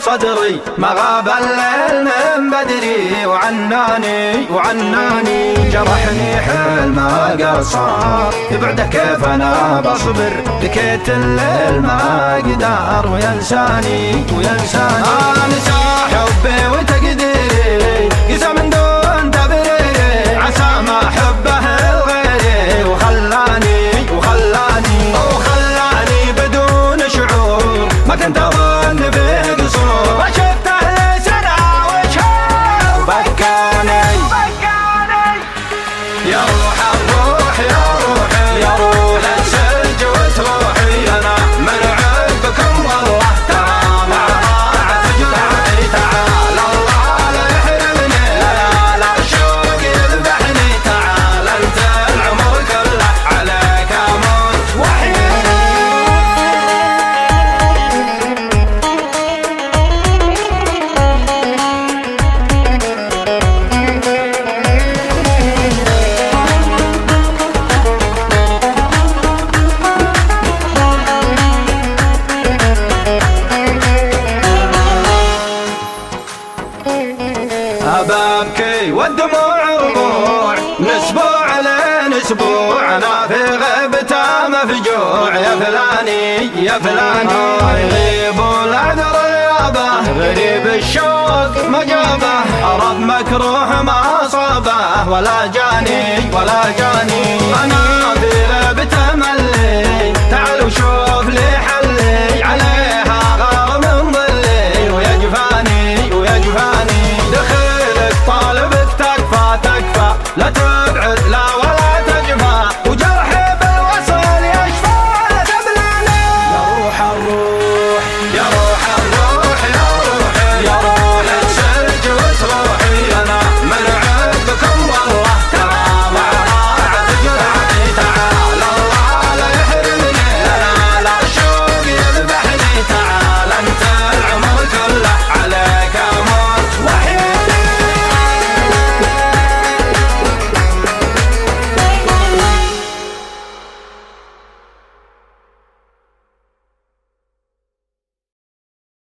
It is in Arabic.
صدري ما غاب الليل من بدري وعناني وعناني. جرحني حل ما قصر بعده كيف أنا بصبر؟ بكيت الليل ما قدر وينساني وينساني. انسى حبي وتقديري أبابكي والدموع ربوع من أسبوع أنا في غيبته مفجوع يا فلاني يا فلاني. يغيب العذر يابه غريب الشوق ما جابه عرض مكروه ما صابه ولا جاني ولا جاني. أنا في لا تبعد لا